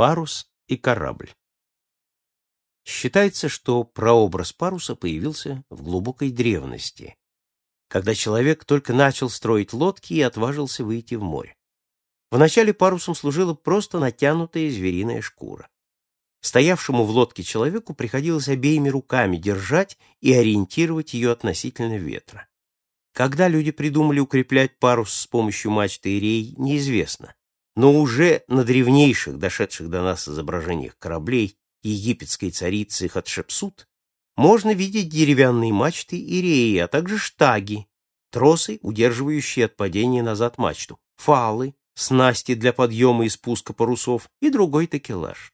Парус и корабль. Считается, что прообраз паруса появился в глубокой древности, когда человек только начал строить лодки и отважился выйти в море. Вначале парусом служила просто натянутая звериная шкура. Стоявшему в лодке человеку приходилось обеими руками держать и ориентировать ее относительно ветра. Когда люди придумали укреплять парус с помощью мачты и рей, неизвестно. Но уже на древнейших, дошедших до нас изображениях кораблей египетской царицы Хатшепсут можно видеть деревянные мачты и реи, а также штаги, тросы, удерживающие от падения назад мачту, фалы, снасти для подъема и спуска парусов и другой такелаж.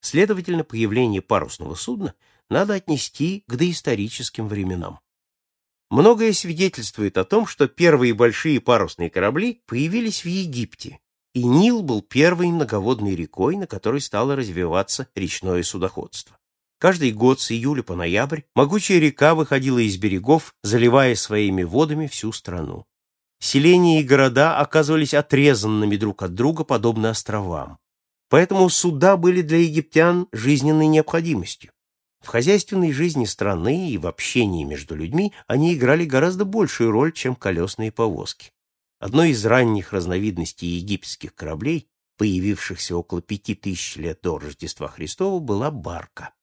Следовательно, появление парусного судна надо отнести к доисторическим временам. Многое свидетельствует о том, что первые большие парусные корабли появились в Египте, и Нил был первой многоводной рекой, на которой стало развиваться речное судоходство. Каждый год с июля по ноябрь могучая река выходила из берегов, заливая своими водами всю страну. Селения и города оказывались отрезанными друг от друга, подобно островам. Поэтому суда были для египтян жизненной необходимостью. В хозяйственной жизни страны и в общении между людьми они играли гораздо большую роль, чем колесные повозки. Одной из ранних разновидностей египетских кораблей, появившихся около пяти тысяч лет до Рождества Христова, была барка.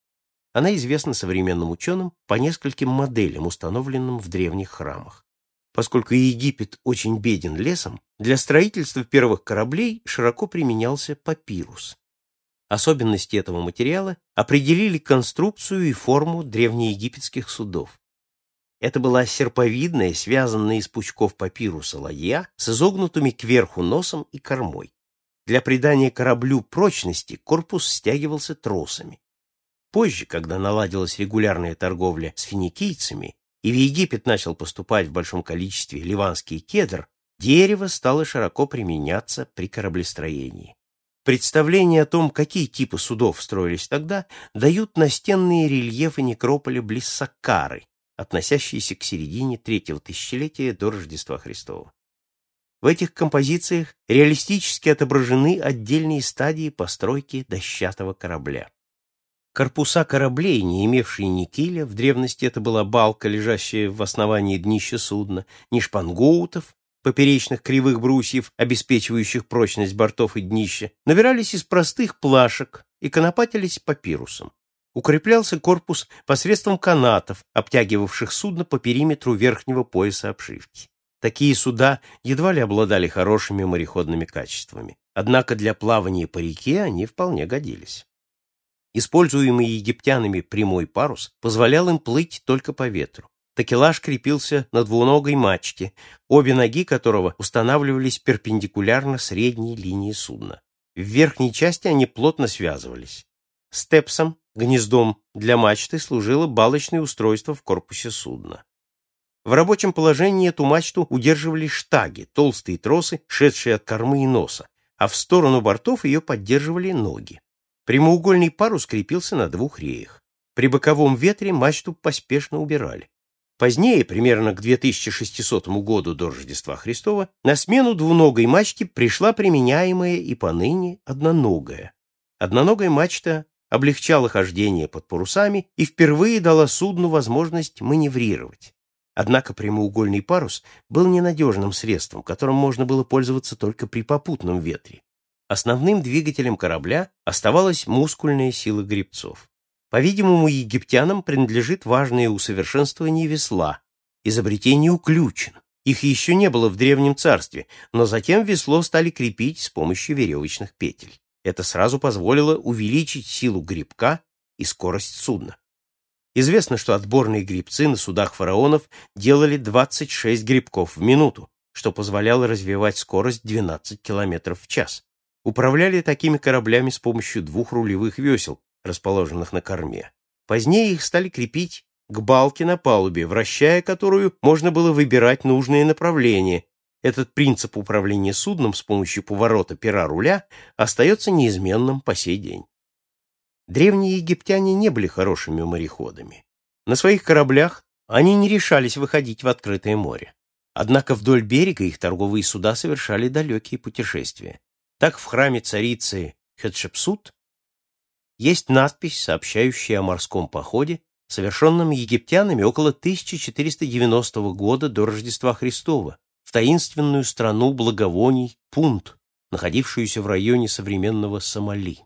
Она известна современным ученым по нескольким моделям, установленным в древних храмах. Поскольку Египет очень беден лесом, для строительства первых кораблей широко применялся папирус. Особенности этого материала определили конструкцию и форму древнеегипетских судов. Это была серповидная, связанная из пучков папируса ладья с изогнутыми кверху носом и кормой. Для придания кораблю прочности корпус стягивался тросами. Позже, когда наладилась регулярная торговля с финикийцами, и в Египет начал поступать в большом количестве ливанский кедр, дерево стало широко применяться при кораблестроении. Представление о том, какие типы судов строились тогда, дают настенные рельефы некрополя близ Саккары, относящиеся к середине третьего тысячелетия до Рождества Христова. В этих композициях реалистически отображены отдельные стадии постройки дощатого корабля. Корпуса кораблей, не имевшие ни киля, в древности это была балка, лежащая в основании днища судна, ни шпангоутов, поперечных кривых брусьев, обеспечивающих прочность бортов и днища, набирались из простых плашек и конопатились папирусом. Укреплялся корпус посредством канатов, обтягивавших судно по периметру верхнего пояса обшивки. Такие суда едва ли обладали хорошими мореходными качествами, однако для плавания по реке они вполне годились. Используемый египтянами прямой парус позволял им плыть только по ветру. Такелаж крепился на двуногой мачте, обе ноги которого устанавливались перпендикулярно средней линии судна. В верхней части они плотно связывались. Степсом, гнездом для мачты, служило балочное устройство в корпусе судна. В рабочем положении эту мачту удерживали штаги, толстые тросы, шедшие от кормы и носа, а в сторону бортов ее поддерживали ноги. Прямоугольный парус крепился на двух реях. При боковом ветре мачту поспешно убирали. Позднее, примерно к 2600 году до Рождества Христова, на смену двуногой мачте пришла применяемая и поныне одноногая. Одноногая мачта облегчала хождение под парусами и впервые дала судну возможность маневрировать. Однако прямоугольный парус был ненадежным средством, которым можно было пользоваться только при попутном ветре. Основным двигателем корабля оставалась мускульная сила гребцов. По-видимому, египтянам принадлежит важное усовершенствование весла, изобретение уключен. Их еще не было в Древнем Царстве, но затем весло стали крепить с помощью веревочных петель. Это сразу позволило увеличить силу гребка и скорость судна. Известно, что отборные гребцы на судах фараонов делали 26 гребков в минуту, что позволяло развивать скорость 12 км в час управляли такими кораблями с помощью двух рулевых весел, расположенных на корме. Позднее их стали крепить к балке на палубе, вращая которую можно было выбирать нужное направление. Этот принцип управления судном с помощью поворота пера руля остается неизменным по сей день. Древние египтяне не были хорошими мореходами. На своих кораблях они не решались выходить в открытое море. Однако вдоль берега их торговые суда совершали далекие путешествия. Так в храме царицы Хетшепсут есть надпись, сообщающая о морском походе, совершенном египтянами около 1490 года до Рождества Христова в таинственную страну благовоний Пунт, находившуюся в районе современного Сомали.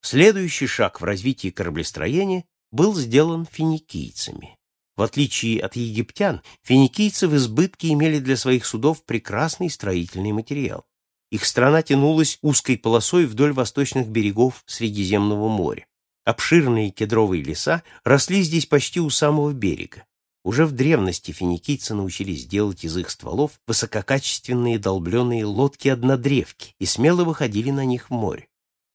Следующий шаг в развитии кораблестроения был сделан финикийцами. В отличие от египтян, финикийцы в избытке имели для своих судов прекрасный строительный материал. Их страна тянулась узкой полосой вдоль восточных берегов Средиземного моря. Обширные кедровые леса росли здесь почти у самого берега. Уже в древности финикийцы научились делать из их стволов высококачественные долбленные лодки-однодревки и смело выходили на них в море.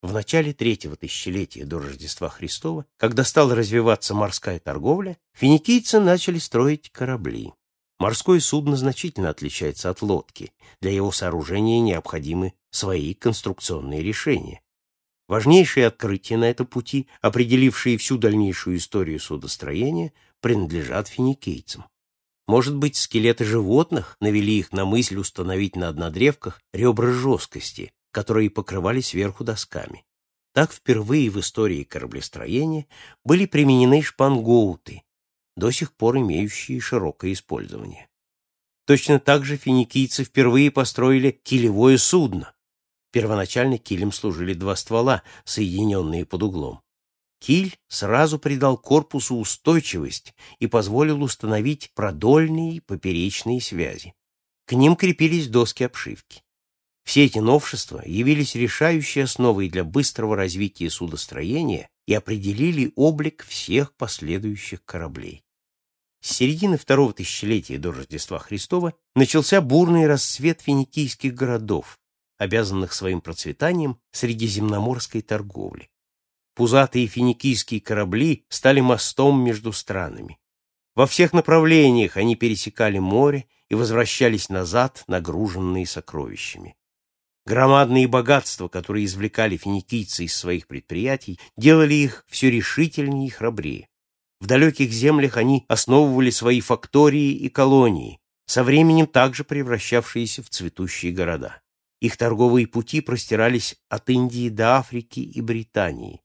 В начале третьего тысячелетия до Рождества Христова, когда стала развиваться морская торговля, финикийцы начали строить корабли. Морское судно значительно отличается от лодки. Для его сооружения необходимы свои конструкционные решения. Важнейшие открытия на этом пути, определившие всю дальнейшую историю судостроения, принадлежат финикийцам. Может быть, скелеты животных навели их на мысль установить на однодревках ребра жесткости, которые покрывали сверху досками. Так впервые в истории кораблестроения были применены шпангоуты, до сих пор имеющие широкое использование. Точно так же финикийцы впервые построили килевое судно. Первоначально килем служили два ствола, соединенные под углом. Киль сразу придал корпусу устойчивость и позволил установить продольные поперечные связи. К ним крепились доски обшивки. Все эти новшества явились решающей основой для быстрого развития судостроения и определили облик всех последующих кораблей. С середины второго тысячелетия до Рождества Христова начался бурный расцвет финикийских городов, обязанных своим процветанием средиземноморской торговли. Пузатые финикийские корабли стали мостом между странами. Во всех направлениях они пересекали море и возвращались назад, нагруженные сокровищами. Громадные богатства, которые извлекали финикийцы из своих предприятий, делали их все решительнее и храбрее. В далеких землях они основывали свои фактории и колонии, со временем также превращавшиеся в цветущие города. Их торговые пути простирались от Индии до Африки и Британии.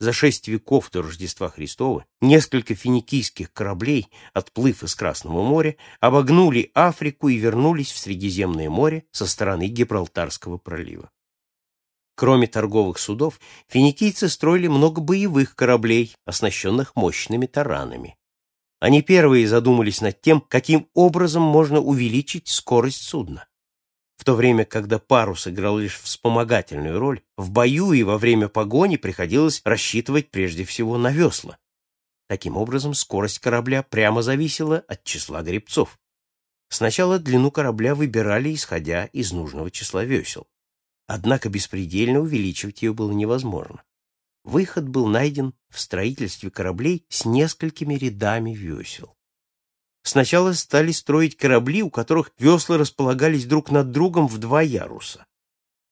За шесть веков до Рождества Христова несколько финикийских кораблей, отплыв из Красного моря, обогнули Африку и вернулись в Средиземное море со стороны Гибралтарского пролива. Кроме торговых судов, финикийцы строили много боевых кораблей, оснащенных мощными таранами. Они первые задумались над тем, каким образом можно увеличить скорость судна. В то время, когда парус играл лишь вспомогательную роль, в бою и во время погони приходилось рассчитывать прежде всего на весла. Таким образом, скорость корабля прямо зависела от числа гребцов. Сначала длину корабля выбирали, исходя из нужного числа весел. Однако беспредельно увеличивать ее было невозможно. Выход был найден в строительстве кораблей с несколькими рядами весел. Сначала стали строить корабли, у которых весла располагались друг над другом в два яруса.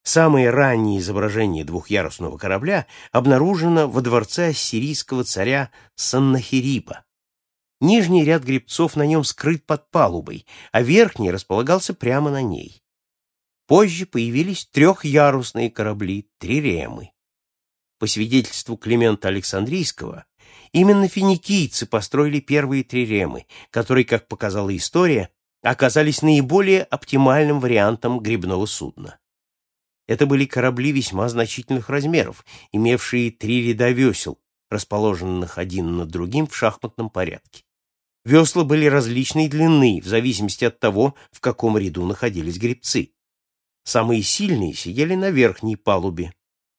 Самое раннее изображение двухъярусного корабля обнаружено во дворце ассирийского царя Саннахириба. Нижний ряд гребцов на нем скрыт под палубой, а верхний располагался прямо на ней. Позже появились трехярусные корабли, триремы. По свидетельству Климента Александрийского, Именно финикийцы построили первые триремы, которые, как показала история, оказались наиболее оптимальным вариантом грибного судна. Это были корабли весьма значительных размеров, имевшие три ряда весел, расположенных один над другим в шахматном порядке. Весла были различной длины, в зависимости от того, в каком ряду находились гребцы. Самые сильные сидели на верхней палубе,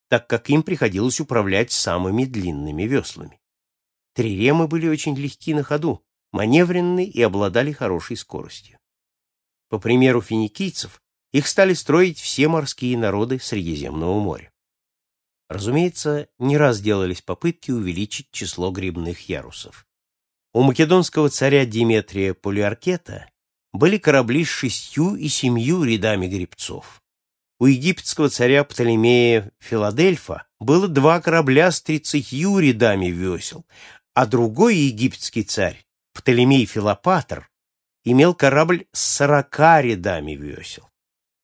так как им приходилось управлять самыми длинными веслами. Триремы были очень легки на ходу, маневренны и обладали хорошей скоростью. По примеру финикийцев, их стали строить все морские народы Средиземного моря. Разумеется, не раз делались попытки увеличить число грибных ярусов. У македонского царя Диметрия Полиаркета были корабли с шестью и семью рядами грибцов. У египетского царя Птолемея Филадельфа было два корабля с тридцатью рядами весел, а другой египетский царь, Птолемей Филопатр, имел корабль с сорока рядами весел.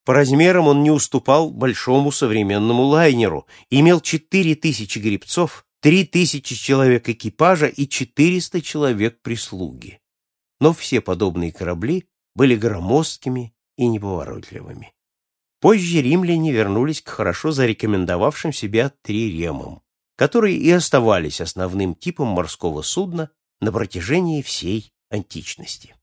По размерам он не уступал большому современному лайнеру, имел 4000 гребцов, 3000 человек экипажа и 400 человек прислуги. Но все подобные корабли были громоздкими и неповоротливыми. Позже римляне вернулись к хорошо зарекомендовавшим себя триремам, которые и оставались основным типом морского судна на протяжении всей античности.